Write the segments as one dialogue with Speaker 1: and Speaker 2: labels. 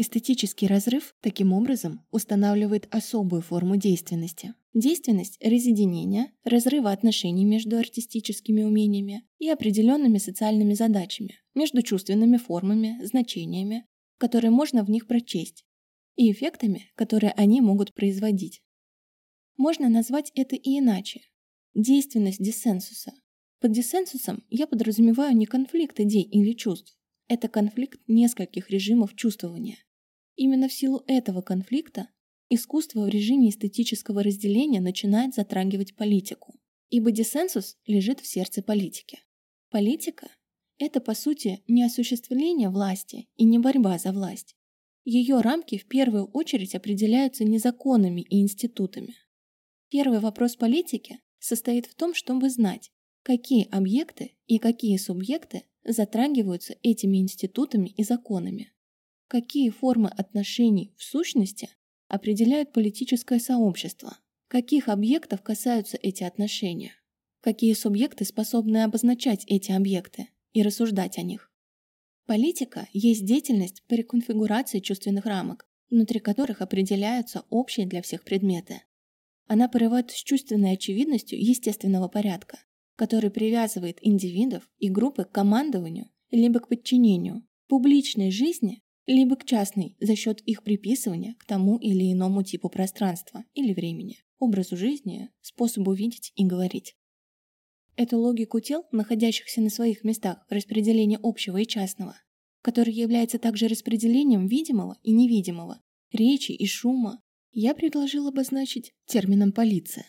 Speaker 1: Эстетический разрыв, таким образом, устанавливает особую форму действенности. Действенность резединения, разрыва отношений между артистическими умениями и определенными социальными задачами, между чувственными формами, значениями, которые можно в них прочесть, и эффектами, которые они могут производить. Можно назвать это и иначе. Действенность диссенсуса. Под диссенсусом я подразумеваю не конфликт идей или чувств. Это конфликт нескольких режимов чувствования. Именно в силу этого конфликта искусство в режиме эстетического разделения начинает затрагивать политику, ибо диссенсус лежит в сердце политики. Политика – это, по сути, не осуществление власти и не борьба за власть. Ее рамки в первую очередь определяются не законами и институтами. Первый вопрос политики состоит в том, чтобы знать, какие объекты и какие субъекты затрагиваются этими институтами и законами. Какие формы отношений в сущности определяют политическое сообщество? Каких объектов касаются эти отношения? Какие субъекты способны обозначать эти объекты и рассуждать о них? Политика есть деятельность по реконфигурации чувственных рамок, внутри которых определяются общие для всех предметы. Она порывает с чувственной очевидностью естественного порядка, который привязывает индивидов и группы к командованию либо к подчинению, публичной жизни либо к частной за счет их приписывания к тому или иному типу пространства или времени, образу жизни, способу видеть и говорить. Эту логику тел, находящихся на своих местах в распределении общего и частного, который является также распределением видимого и невидимого, речи и шума, я предложил обозначить термином «полиция».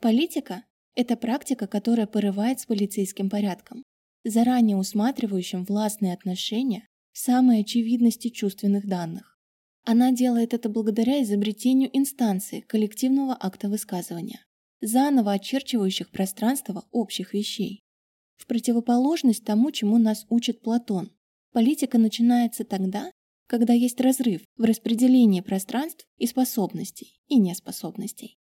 Speaker 1: Политика – это практика, которая порывает с полицейским порядком, заранее усматривающим властные отношения самой очевидности чувственных данных. Она делает это благодаря изобретению инстанции коллективного акта высказывания, заново очерчивающих пространство общих вещей. В противоположность тому, чему нас учит Платон, политика начинается тогда, когда есть разрыв в распределении пространств и способностей, и неспособностей.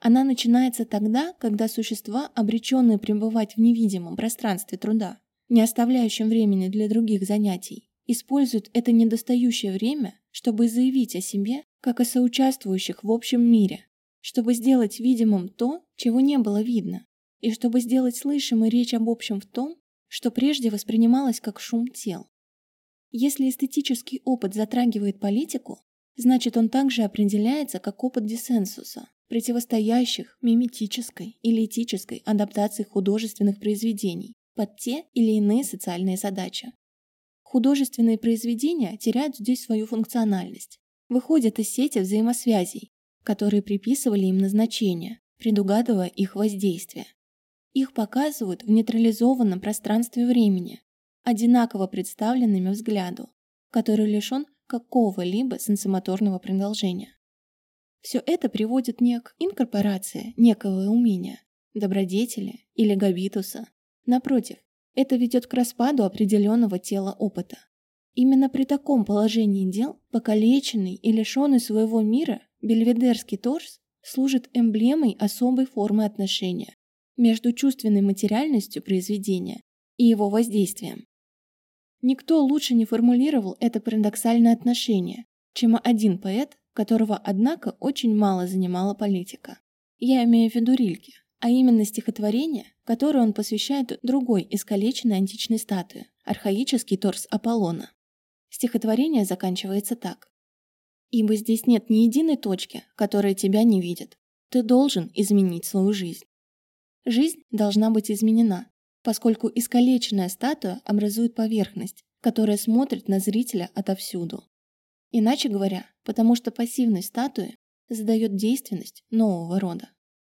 Speaker 1: Она начинается тогда, когда существа, обреченные пребывать в невидимом пространстве труда, не оставляющем времени для других занятий, используют это недостающее время, чтобы заявить о себе, как о соучаствующих в общем мире, чтобы сделать видимым то, чего не было видно, и чтобы сделать слышимой речь об общем в том, что прежде воспринималось как шум тел. Если эстетический опыт затрагивает политику, значит он также определяется как опыт диссенсуса, противостоящих миметической или этической адаптации художественных произведений под те или иные социальные задачи. Художественные произведения теряют здесь свою функциональность, выходят из сети взаимосвязей, которые приписывали им назначение, предугадывая их воздействие. Их показывают в нейтрализованном пространстве времени, одинаково представленными взгляду, который лишен какого-либо сенсомоторного продолжения. Все это приводит не к инкорпорации некого умения, добродетели или габитуса. Напротив, это ведет к распаду определенного тела опыта. Именно при таком положении дел покалеченный и лишенный своего мира бельведерский торс служит эмблемой особой формы отношения между чувственной материальностью произведения и его воздействием. Никто лучше не формулировал это парадоксальное отношение, чем один поэт, которого, однако, очень мало занимала политика. Я имею в виду Рильке, а именно стихотворение, которое он посвящает другой искалеченной античной статуе – архаический торс Аполлона. Стихотворение заканчивается так. «Ибо здесь нет ни единой точки, которая тебя не видит. Ты должен изменить свою жизнь. Жизнь должна быть изменена, поскольку искалеченная статуя образует поверхность, которая смотрит на зрителя отовсюду. Иначе говоря, потому что пассивность статуи задает действенность нового рода.